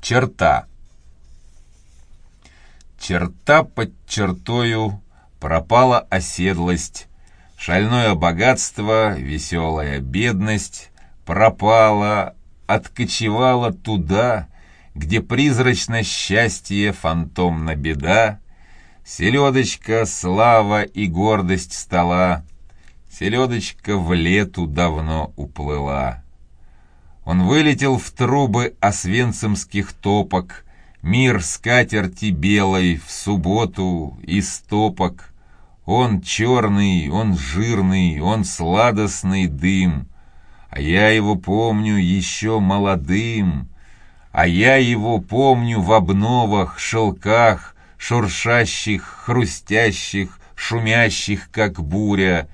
Черта. Черта под чертою пропала оседлость, Шальное богатство, веселая бедность пропала, откочевала туда, Где призрачно счастье, фантомна беда, Селедочка, слава и гордость стола, Селедочка в лету давно уплыла. Он вылетел в трубы освенцимских топок, Мир скатерти белой в субботу и стопок. Он черный, он жирный, он сладостный дым, А я его помню еще молодым, А я его помню в обновах, шелках, Шуршащих, хрустящих, шумящих, как буря,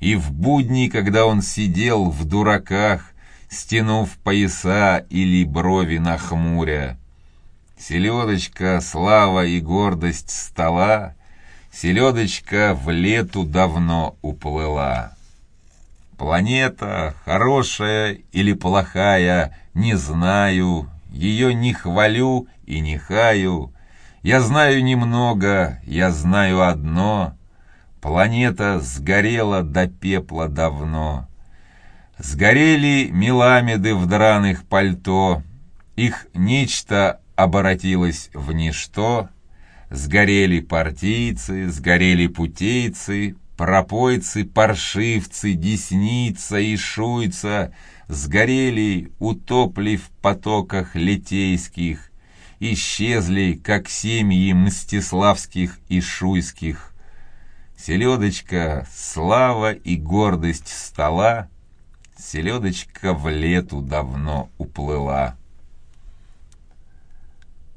И в будни, когда он сидел в дураках, стянув пояса или брови нахмуря. Селедочка, слава и гордость стола, Селедочка в лету давно уплыла. Планета, хорошая или плохая, не знаю, Ее не хвалю и не хаю. Я знаю немного, я знаю одно — Планета сгорела до пепла давно. Сгорели меламеды в драных пальто, Их нечто оборотилось в ничто, Сгорели партийцы, сгорели путейцы, Пропойцы, паршивцы, десница и шуйца. Сгорели, утопли в потоках литейских, Исчезли, как семьи мстиславских и шуйских. Селедочка, слава и гордость стола — Селедочка в лету давно уплыла.